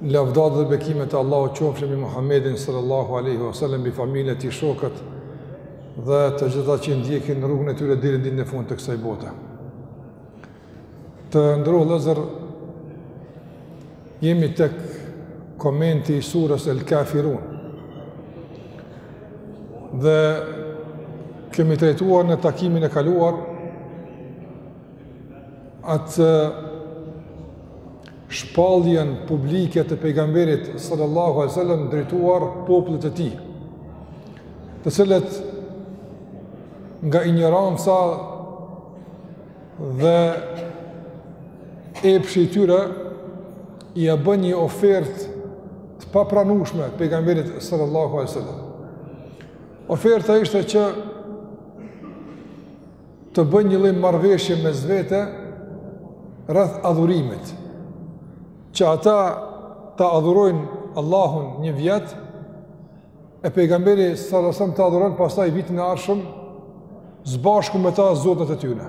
Lavdat dhe bekimet e Allahut qofshin mbi Muhammedin sallallahu alaihi wasallam, mbi familjen e tij, shokët dhe të gjithë ata që ndjekin rrugën e tyre deri në ditën e fundit të kësaj bote. Të nderuar vëllezër jemi tek komenti i surës El Kafirun. Dhe kemi trajtuar në takimin e kaluar atë shpalljen publike të pejgamberit sallallahu alaihi wasallam drejtuar popullit të tij, të cilët nga injoranca dhe epshi i tyre ia bëjnë një ofertë të papranueshme pejgamberit sallallahu alaihi wasallam. Oferta ishte që të bëjnë një lloj marrëveshje mes vete rreth adhurimit. Që ata ta adhurojnë Allahun një vjet e pejgamberi sallallahu alajhi wasallam t'i adhuron pastaj vitin e ardhshëm së bashku me ta zotat e tyre.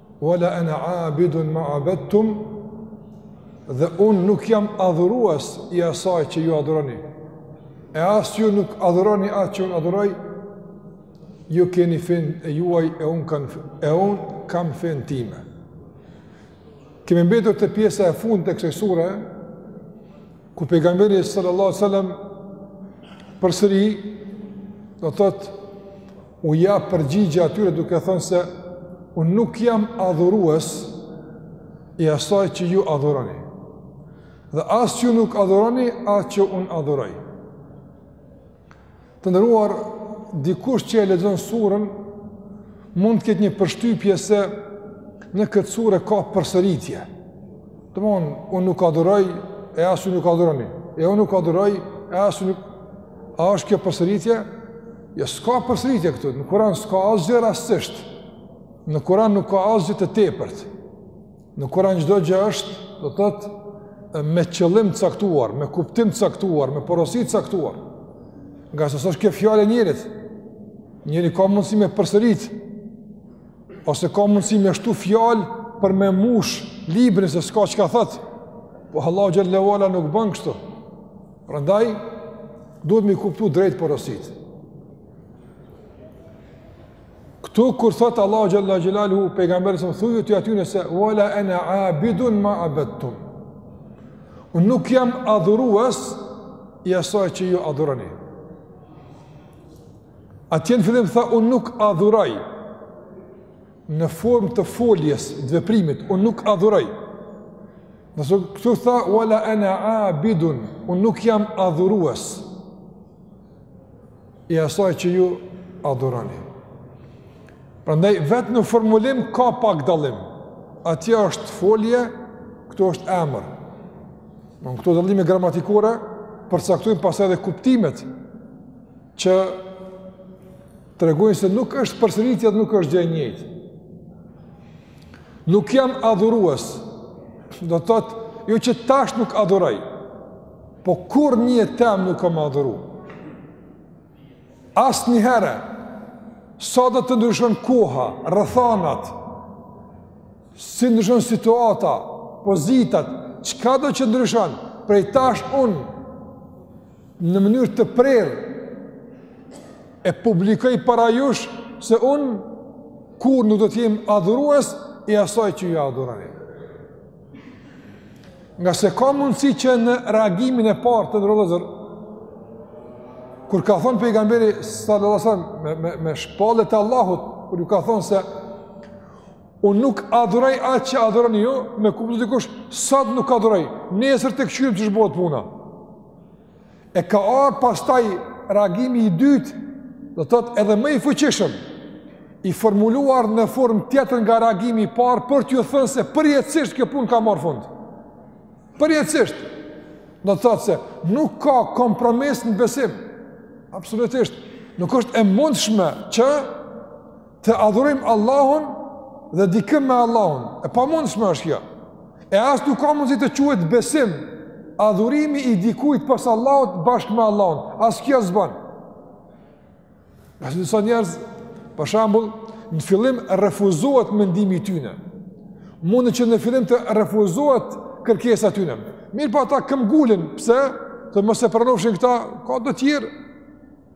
Wala ana abidun ma abadtum dhe un nuk jam adhurues i asaj që ju adhuroni. E as ju nuk adhuroni atë që un adhuroj. Ju keni fenë e juaj e un kam e un kam fenë time. Kemi mbetur te pjesa e fundit e kësaj sure ku pejgamberi sallallahu alaihi wasallam përsëri domethënë u është përgjigjur atyre duke thënë se unë nuk jam adhurues i asaj që ju adhuroni. Dhe as që ju nuk adhuroni atë që unë adhuroj. Të nderuar, dikush që e lexon surën, mund të ketë një përshtypje se në këtë surë ka përsëritje. Domethënë, unë nuk adhuroj, e as ju nuk adhuroni. E unë nuk adhuroj, e asë ju nuk... A është kjo përsëritje? Jo s'ka përsëritje këtu, në Kur'an s'ka asgjë rastësisht. Në Kur'an nuk ka asgjë të tepërt. Në Kur'an çdo gjë është, do të thotë me qëllim të caktuar, me kuptim të caktuar, me porosi të caktuar. Ngase s'është kjo fjalë e njerit, njeri ka mundësi me përsërit ose ka mundësi me shtu fjalë për me mush librin se s'ka çka thot. Po Allahu xhelle ue ala nuk bën kështu. Prandaj duhet me kuptu drejt porositë. Këtu kur thot Allahu xhelle xhelaluhu pejgamberit sa thuaju ti atyre se wala ana abidun ma abadtum. Unë nuk jam adhurues i asaj që ju adhuroni. Atje në fillim tha unë nuk adhuroj. në formë të foljes, të veprimit, unë nuk adhuroj. Ndërsa këtu tha wala ana abidun, unë nuk jam adhurues. I asaj që ju adhuroni. Prandaj vetë në formulim ka pak dallim. Atje është folje, këtu është emër. Këto dallime gramatikore përcaktojnë pastaj edhe kuptimet që Tregojnë se nuk është përsëritje dhe nuk është gjë e njëjtë. Nuk jam adhurues. Do të thotë, jo që tash nuk adhuroj. Po kurrnjihere nuk kam adhuru. Asnjëherë, sado të ndryshon koha, rrethanat, si ndryshon situata, pozitat, çkado që ndryshon, prej tash unë, në mënyrë të prerë e publikoj para jush se unë kurrë nuk do të jem adhurues i asaj që ju adhuroni. Ngase ka mundësi që në reagimin e parë të nderuar kur ka thënë pejgamberi sallallahu alajhi wasallam me me, me shpalljet e Allahut, kur ju ka thënë se Unë nuk adhuroj atë që adhuroni ju, me kuptu dikush, sot nuk adhuroj, nesër të këqyrim qysh bohet puna. E ka ardh pastaj reagimi i dytë, do të thotë edhe më i fuqishëm, i formuluar në formë tjetër nga reagimi i parë, për t'ju thënë se përjetësisht kjo punë ka marrë fund. Përjetësisht, do të thotë se nuk ka kompromis në besim. Absolutisht, nuk është e mundshme që Të adhurojmë Allahun dhe dikë me Allahun. E pamundshme është kjo. E as nuk ka mundësi të quhet besim, adhurimi i dikujt pos Allahut bashkë me Allahun. As kjo s'bon. Se disa njerëz, për shembull, në fillim refuzohet mendimi i tyne. Mund që në fillim të refuzohet kërkesa e tyne. Mirëpo ata këmbëngulin, pse? Në mos e pranofshin këta, ka do tjerë,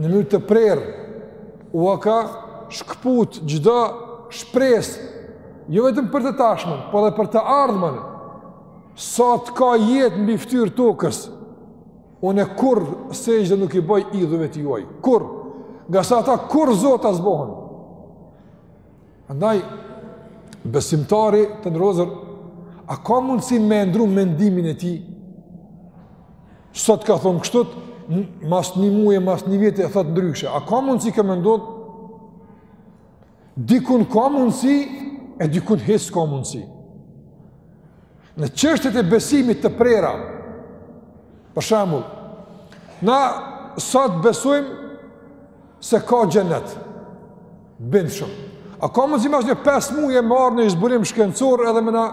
Në mënyrë të prerë, ua ka shkëput çdo shpresë, jo vetëm për të tashmën, po edhe për të ardhmen, sa të ka jetë mbi ftyrë të tokës, unë kurrë sexhde nuk i bëj idhujve tuaj, kurrë, ngase ata kurrë zota s'bohen. Andaj, besimtari, të nderuar, a ka mundësi me ndru mendimin e tij? Sot ka thonë kështu, mas një muje, mas një vjete thotë ndryshe. A ka mundësi ka me ndodh? Dikun ka mundësi, e dikun hiç s'ka mundësi. Në çështjet e besimit të prera, për shembull, na sot besojmë se ka xhenet, bindshëm. A ka mundësi mas një 5 muje me ardh një zbulim shkencor edhe me na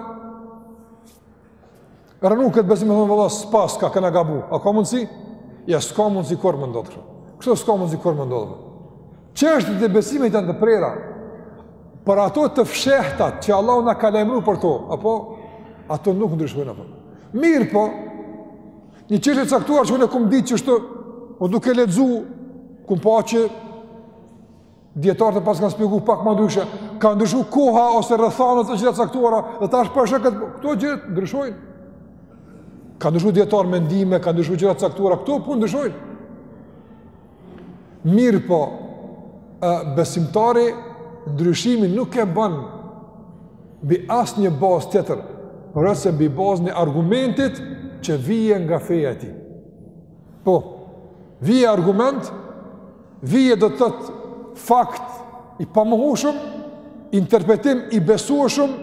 Rrënu këtë besim e thonë vëlla, s'paska, kena gabu, a ka mundësi? Ja, s'ka mundësi kurrë me ndodh, këto s'ka mundësi kurrë me ndodh. Çështjet e besimit janë të prera, për ato të fshehtat që Allahu na ka lajmëru për to, apo, ato nuk ndryshojnë, apo. Mirëpo, një çështje e caktuar që unë e kum ditë kështu, o po duke lexu, kum pa që Dijetarët e paskan shpjegu pak ma ndryshe, kanë ndryshu koha ose rrethanat e gjëra të caktuara, dhe tash po është këtë këto gjë ndryshojnë. Ka ndryshu dijetar mendime, ka ndryshu gjëra të caktuara, këto po ndryshojnë. Mirëpo, besimtari ndryshimin nuk e ban mbi asnjë bazë tjetër, përveçse mbi bazën e argumentit që vjen nga feja e tij. Po, vije argument, vije do të thotë fakt i pamohushëm, interpretim i besueshëm,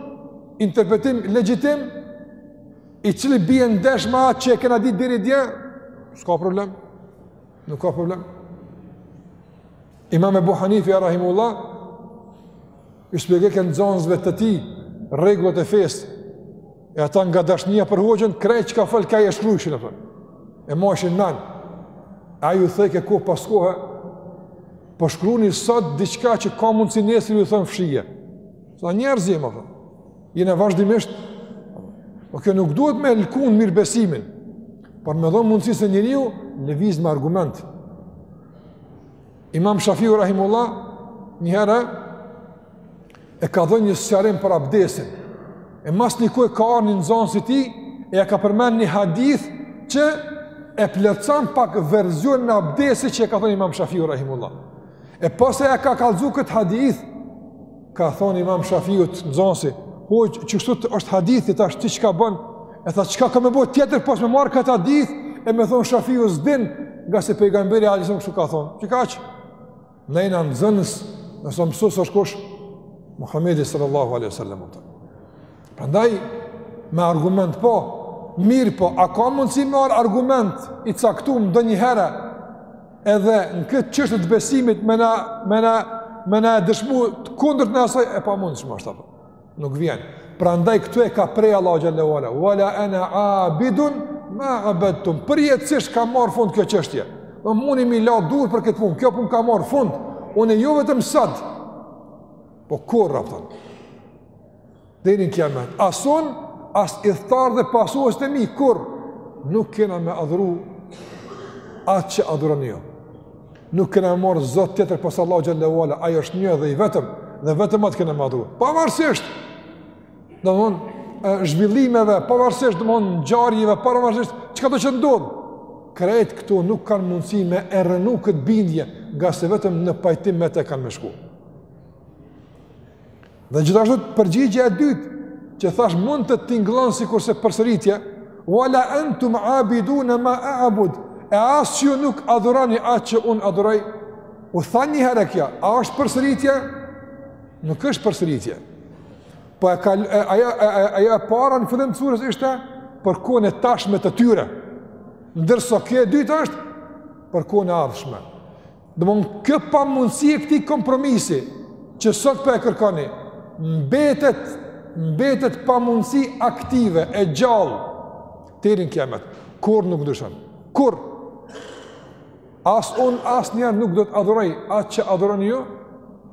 interpretim legjitim, i cili bie ndesh me atë që e kena ditë deri dje, s'ka problem, nuk ka problem. Imam Ebu Hanife rahimullah i shpjegojke nxansve të tij rregullat e fesë e ata nga dashnia për hoxhën krejt çka folke ai e shkrujshin e, e majshin men e ai u thojke kohë pas kohe po shkruni sot diçka që ka mundësi nesër ju thom fshije se njerëz jem apo jena vazhdimisht apo kjo nuk duhet me lëkund mirëbesimin por me dhonë mundësi se njeriu lëviz me argument Imam Shafiu Rahimullah njëherë e ka dhënë një sqarim për abdesin. E mas një kohe ka ardh një nxanës i tij, e ia ka përmend një hadith që e plotëson pak verzionin e abdesit që e ka thënë imam Shafiu Rahimullah. E pasi ia ka kallzu këtë hadith, Ka thonë imam Shafiut nxonsi, hoxhë, qe kështu është hadithi, tash ti çka bon, e tha, çka ka me bo tjetër, pos me marrë këtë hadith, e me thonë Shafiu s'din, ngase pejgamberi alejhi selam kështu ka thonë, qekaq. Ne jena nxënës, ndërsa mësus është kush, Muhammedi sallallahu alaihi sallam, Prandaj me argument po, mirëpo, a ka mundësi me ardhë argument i caktum ndonjëherë edhe në këtë çështje të besimit me na, me na, me na e dëshmu të kundërtën e asaj, e pamundshme ashtë nuk vjen. Prandaj këtu e ka pre Allahu xhelle ve ala, wala ena abidun ma abedtum, përjetësisht ka marrë fund kjo çështje, po mundni m'i la durt për këtë punë, kjo punë ka marrë fund, unë jo vetëm sot, po kurrë, rapëton, Deri në kiamet. As unë, as ithtarët dhe pasuesit e mi, kurrë nuk kena me adhuru atë që adhuroni ju. Nuk kena me marrë zot tjetër pos Allahut xhelle ve ala, ai është një dhe i vetëm, dhe vetëm atë kena me adhuru. Pavarësisht, domethënë, zhvillimeve, pavarësisht, domethënë, ngjarjeve, pavarësisht, çkado që të ndodhë, krejt këto nuk kanë mundësi me e rrënu këtë bindje, ngase vetëm në pajtim me te kanë me shku. Dhe gjithashtu përgjigjja e dytë, që thashë mund të tingëllon sikurse përsëritje, wala entum abidune ma abud, e as që ju nuk adhuroni atë që unë adhuroj, u tha një herë e kjo, a është përsëritje? Nuk është përsëritje. Po e ka, ajo, ajo, ajo e para në fillim të surës ishte për kohën e tashme të tyre, ndërsa kjo e dytë është për kohën e ardhshme. Domethënë kjo pamundësi e këtij kompromisi, që sot po e kërkoni, mbetet, mbetet pamundësi aktive, e gjallë, deri në kiamet, kurrë nuk ndryshon, kurrë, as unë, asnjëherë nuk do të adhuroj atë që adhuroni ju,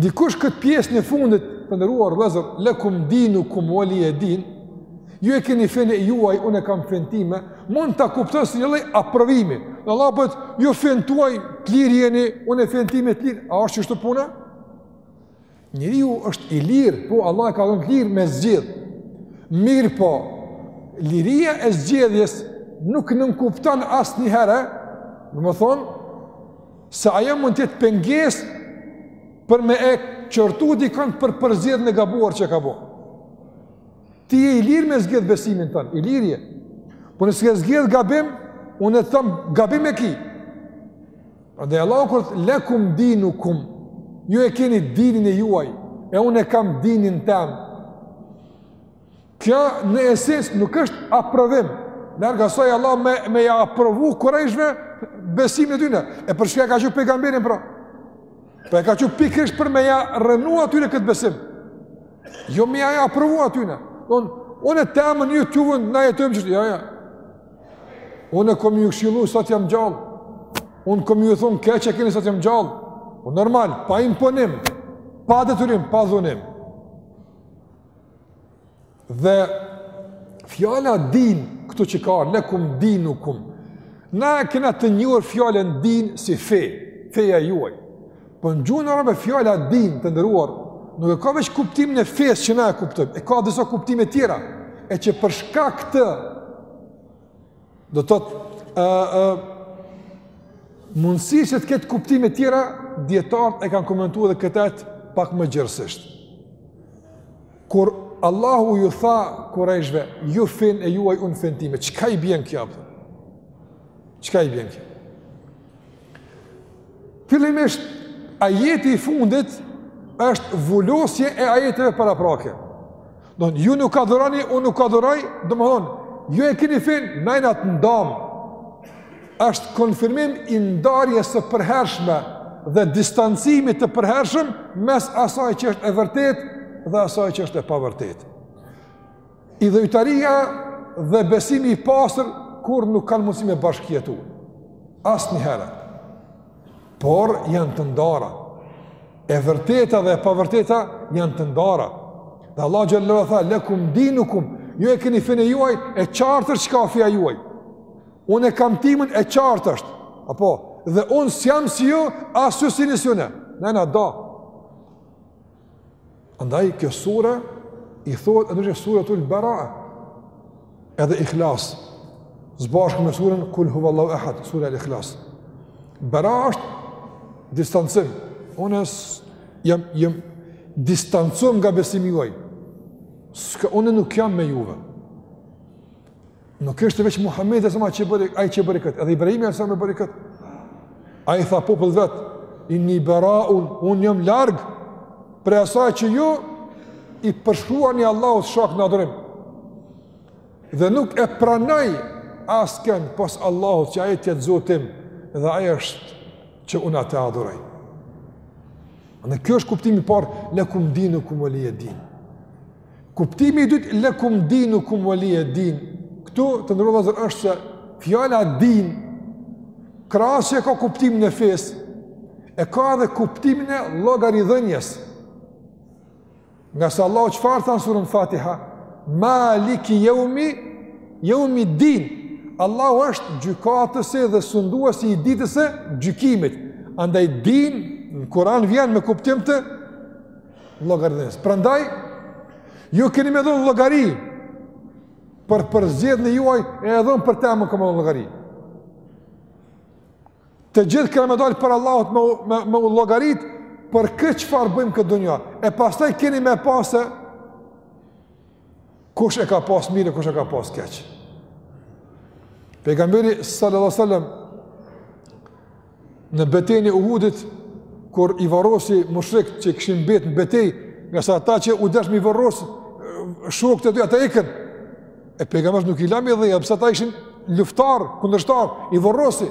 Dikush këtë pjesën e fundit, të nderuar vëllezër, lekum dinukum wa lije din, ju e keni fenë e juaj, unë e kam fenë time, mund ta kupton si një lloj aprovimi. Allahu po thotë, ju fenë tuaj, të lirë jeni, unë fenë time të lirë. A është qështu puna? Njeriu është i lirë, po Allahu e ka lënë të lirë me zgjedhë. Mirëpo, liria e zgjedhjes nuk nënkupton asnjëherë, domethënë, Se ajo mund të jetë pengesë për me e qortu dikon për përzgjedhjen e gabuar që ka bo. Ti je i lirë me zgjedh besimin tond, i lirë je. Por nëse ke zgjedh gabim, unë e thom gabim e ki. Dhe Allahu kur thotë, lekum dinukum, ju e keni dinin e juaj, e unë e kam dinin tem. Kjo në esencë nuk është aprovim. Larg asaj Allahu me, me ja aprovu kurejshve besimin e tyne. E për çka e ka çu pejgamberin pra. Po e ka çu pikërisht për me ja rrënu atyre këtë besim. Jo me ja ja aprovu atyre. Unë, unë temen, ju të juven, na jetojmë qështu. Jo, jo. Unë kom me ju këshillu sa të jam gjallë. Unë kom me ju thonë keq e keni sa të jam gjallë. Po normal, pa imponim, pa detyrim, pa dhunim. Dhe fjala din këtu çka lekum dinukum. Na e kena të njohur fjalën din si fe, feja juaj. Po në gjuhën arabe fjala din të nderuar nuk e ka veç kuptimin e fesë që na e kuptojmë, e ka disa kuptime tjera, e që për shkak të Do të thotë, ë ë mundësi që të ketë kuptime të tjera, dietarët e kanë komentuar edhe këtë ajet pak më gjerësisht. Kur Allahu ju tha kurejshve, ju fenë e juaj unë fenë time, çka i bjen kjo? Çka i bjen kjo? Fillimisht, ajeti i fundit është vulosje e ajeteve paraprake. Domethënë ju nuk adhuroni, unë nuk adhuroj, domethënë, ju e kini fenë, na jena të ndamë. Është konfirmim i ndarjes së përhershme dhe distancimit të përhershëm mes asaj që është e vërtetë dhe asaj që është e pavërtetë. Idhujtaria dhe besimi i pastër kurrë nuk kanë mundësi me bashkjetu. Asnjëherë. Por janë të ndara. E vërteta dhe e pavërteta janë të ndara. Dhe Allahu xhele tha, lekum dinukum, ju e keni fenë e juaj, e qartë është çka feja juaj. Unë e kam timen, e qartë është apo, dhe unë s'jam si ju, as ju s'jeni si unë. Jena nda. Andaj, kjo sure i thuhet edhe Suretul Bera'e, edhe Ihlas, s'bashku me surën Kul huvallahu Ehad, sure el Ihlas. Bera është distancim, unë jam, jam distancu nga besimi juaj, s'ka, unë nuk jam me juve. Nuk është veç Muhamedi a.s. që bëri ai që bëri këtë, edhe Ibrahimi a.s. e bëri këtë. Ai tha popullit vet, "Inni bara'un, unë jam larg prej asaj që ju i përshkruani Allahut shok në adhurim." Dhe nuk e pranoj askënd pos Allahut që ai të jetë Zoti im dhe ai është që unë atë adhuroj. E kjo është kuptimi i parë, lekum dinukum ve lije din. Kuptimi i dytë lekum dinukum ve lije din. Këtu të nderuar vëllezër është se fjala din, krahas që e ka kuptimin e fesë, e ka edhe kuptimin e llogaridhënies. Ngase Allahu çfarë tha në suren Fatiha, maliki jeumi, jeumi din. Allahu është gjykatësi dhe sunduesi i ditës së gjykimit. Andaj din, në Kuran vjen me kuptim të Llogaridhënies. Prandaj ju keni me dhënë llogari për përzgjedhjen e juaj edhe unë për temen kam me dhënë llogari. Të gjithë kemi me dalë para Allahut me me, me u llogarit për këtë çfarë bëjmë këtë dunjë. E pastaj keni me pa se Kush e ka pas mirë, kush e ka pas keq. Pejgamberi sallallahu alajhi wasallam në betejën e Uhudit kur i varrosi mushrikët që kishin mbet në betejë, ngase ata që u desh me i varros shokët e tyre ata ikën. E pejgamberi nuk i la mbi dhe, edhe pse ata ishin luftar, kundërshtar, i varrosi.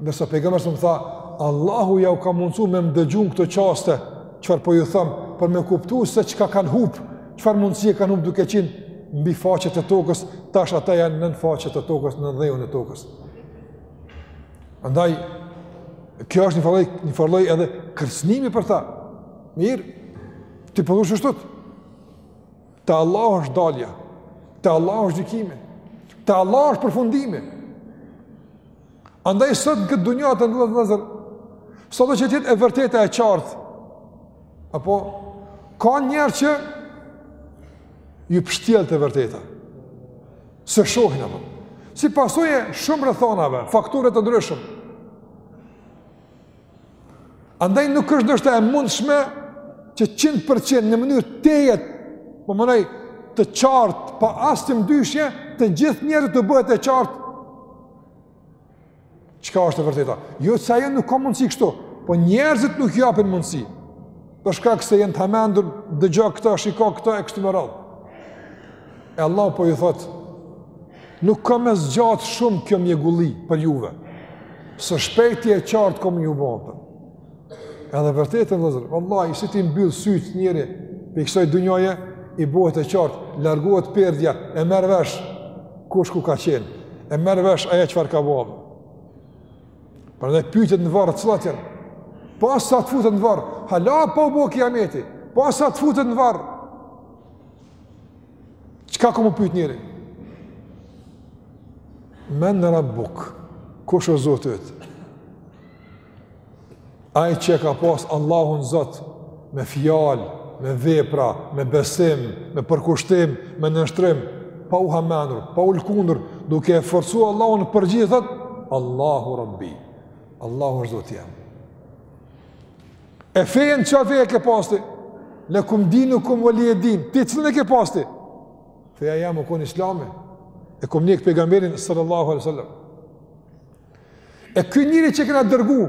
Ndërsa pejgamberi s.a.s. tha, Allahu ja u ka mundsu me më dëgjuar këto çaste, çfarë po ju them, për me kuptuar se çka kanë humb, çfarë mundësie kanë humb duke qenë mbi faqet e tokës, tash ata janë nën faqet e tokës, nën dhëun e tokës. Andaj kjo është njëfarë lloj, njëfarë lloj edhe kërcënimi për ta. Mirë, ti po thosh ashtu. Te Allahu është dalja. Te Allahu është gjykimi. Te Allahu është përfundimi. Andaj sot në këtë dunja të nderuar vëllezër, sado që t'jetë e vërteta e qartë, apo, ka njerëz që ju pështjellet e vërteta, s'e shohin, apo, si pasojë e shumë rrethanave, faktorëve të ndryshëm, andaj nuk është ndoshta e mundshme që 100% në mënyrë tejet, po mendoj, të qartë, pa aspak mëdyshje, të gjithë njerëzit t'u bëhet e qartë, Çka është e vërteta? Jo që ajo nuk ka mundësi kështu, po njerëzit nuk ju apin mundësi. Për shkak se janë të hamendur, dëgjo këta, shiko këta, e kështu me radhë. E Allahu po ju thotë, nuk ka me zgjatë shumë kjo mjegull për juve. Së shpejti e qartë ka me ju bo. Edhe vërtet vëllezër, vallahi si t'i mbyll syt njeri prej kësaj dynjaje i bëhet e qartë, largohet perdja e merr vesh kush ku ka qenë, e merr vesh ai çfarë ka bo. Prandaj pyetjet në varr cilat janë. Posa të futet në varr, hala pa u bo kijameti. Posa të futet në varr. Çka ka me u pyet njeri? Men rabbuk, kush o Zoti Ai që e ka pas Allahun Zot me fjalë, me vepra, me besim, me përkushtim, me nënshtrim, pa u hamendur, pa u lkundur, duke e forcu Allahu në përgjigje thotë, Allahu Rabbi, Allahu është Zoti jem. E fenë çfarë feje ke pas ti, le kum dinu kum ve lije din, ti cilën e ke pas ti? Feja jem u konë islami, e kom ndjek pejgamberin sallallahu alai sallam. E ky njeri që kena dërgu,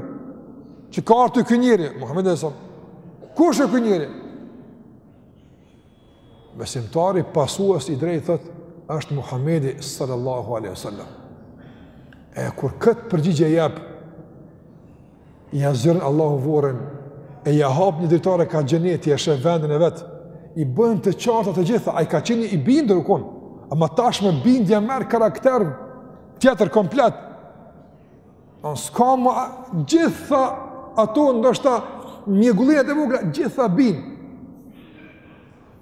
që ka ardh te ju ky njeri, Muhamedi, kush është ky njeri? Besimtari pasues i drejtë thot, është Muhamedi sallallahu alaihi wasallam. E kur këtë përgjigje jep, ia zgjeron Allahu vorrin, e ia hap një dritare ka xheneti, e sheh vendin e vet, i bëhen të qarta të gjitha, ai ka qenë i bindur, u konë, ama tash me bindja merr karakter tjetër komplet, a s'ka ma gjitha ato ndoshta mjegullinat e vogla, gjitha bijnë,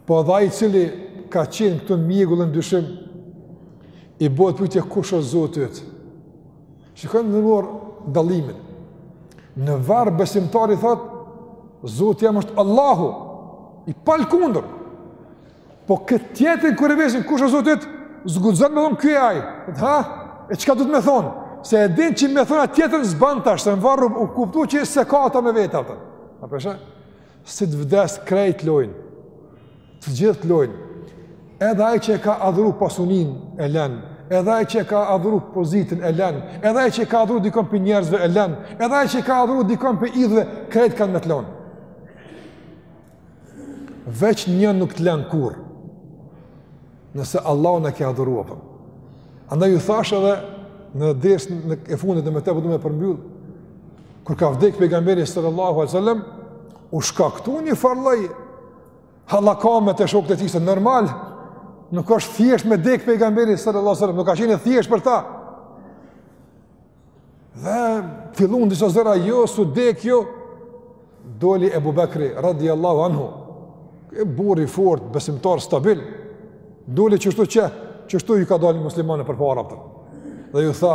po dhe ai i cili ka qenë këtu n'mjegull, n' dyshim, i bëhet pytje kush o Zoti yt, Shikoni të nderuar dallimin. Në varr besimtari thot, Zoti jem është Allahu i palkundur. Po këtë tjetrin kur e vesin kush është Zoti? S'guxon me thonë ky ai. Ha? E çka do t'me thonë? Se e din që me thonë atë tjetrën s'bën tash, se n'varr u kuptu që s'e ka ata me vete ata. A pe sheh? Si të vdes krejt t'lojnë. Të gjithë t'lojnë. Edhe ai që e ka adhuru pasunin e lën, edhe ai që e ka adhuru pozitën e lën, edhe ai që e ka adhuru dikon pi njerëzve e lën, edhe ai që e ka adhuru dikon pi idhujve, krejt kanë me të lën. Veç një nuk të lën kurrë. Nëse Allahun e ke adhuru apo. Andaj ju thashë edhe në dersin e fundit e me të po du me përmbyll. Kur ka vdek pejgamberi sallallahu alajhi wasallam, u shkaktu një farlloj hallakame te shokët e tij se normal nuk është thjesht me dek pejgamberi sallallahu alajhi wasallam, nuk ka qenë thjesht për ta. Dhe filluan disa zëra jo s'u dek jo doli Ebu Bekri radhiyallahu anhu. E burri fort, besimtar stabil. Doli qështu, qe qështu i ka dalë muslimanëve përpara atë. Dhe ju tha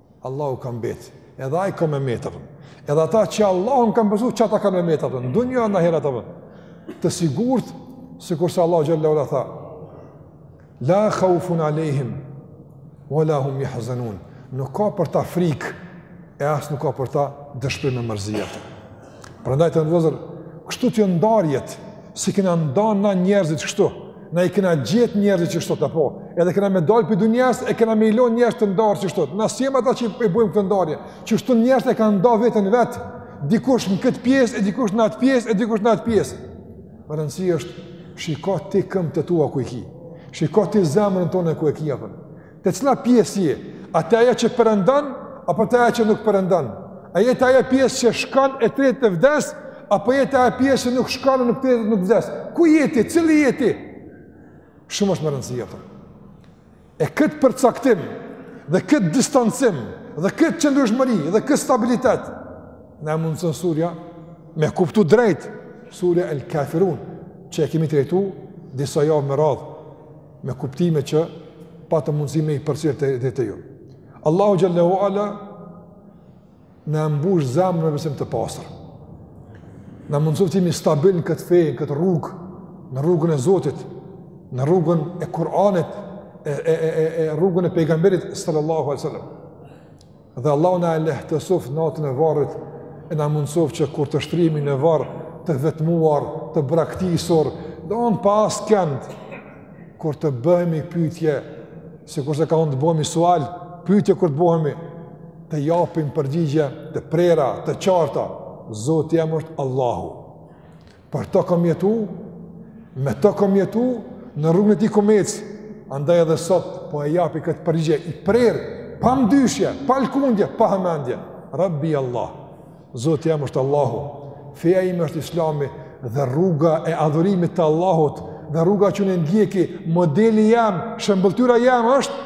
Allahu ka mbet, edhe ai ka me mbet apo. Edhe ata që Allahun kanë besu qata kanë me mbet apo. N'dunja n'ahiret apo. Të sigurt sikurse Allahu xhelle ue ala tha. La khawfun alehim wala hum yahzanun. Nuk ka për ta frikë e as nuk ka për ta dëshpërim e mërzi Prandaj të nderuar, kështu janë ndarjet, s'i kena nda na njerëzit kështu, na i kena gjet njerëzit qështu apo, edhe kena me dalë pi dynjes, e kena me i lon njerëz të ndarë qështu, na s'jem ata që i bojmë këto ndarje, qështu njerëzit e kanë nda veten vetë, dikush në këtë pjesë, e dikush në atë pjesë, e dikush në atë pjesë. Me rëndësi është, shiko ti këmbët e tua ku i ki, shiko ti zemrën tonde ku e ki, apo. Te cila pjesë je? A te aja që perëndon, apo te aja që nuk perëndon? A je te aja pjesë që shkon e tretet e vdes, apo je te aja pjesë që nuk shkon e nuk tretet e nuk vdes? Ku je ti? Cili je ti? Shumë është me rëndësi, jepër. E këtë përcaktim, dhe këtë distancim, dhe këtë qëndrueshmëri, dhe këtë stabilitet, na e mundëson surja, me kuptu drejt, surja el kafirun, që e kemi trajtu, disa javë me radhë, me kuptime që pata mundësi me i përcjellë dhe te ju. Allahu Xhel-le ue Ala na mbush zemrën me besim të pastër. Na mundësoft të jemi stabil në këtë fejë, në këtë rrugë, në rrugën e Zotit, në rrugën e Kur'anit, e, e, e, e rrugën e pejgamberit sallallahu alaihi wasallam. Dhe Allahu na e lehtësoft natën e varrit e na mundësoft që kur të shtrihmi në varr të vetmuar, të braktisur, do on pa askënd kur të bëhemi pyetje, sikurse ka on të bëhemi sual, pyetje kur të bëhemi të japim përgjigje të prera, të qarta. Zoti jem është Allahu. Për to kam jetu, me to kam jetu, në rrugën e tij kom ec, andaj edhe sot, po e japi këtë përgjigje, i prerë, pa mdyshje, pa lkundje, pa hamendje, Rabbi Allah, Zoti jem është Allahu, feja ime është islami, dhe rruga e adhurimit të Allahut, dhe rruga që unë ndjeki, modeli jem, shëmbëlltyra jem është,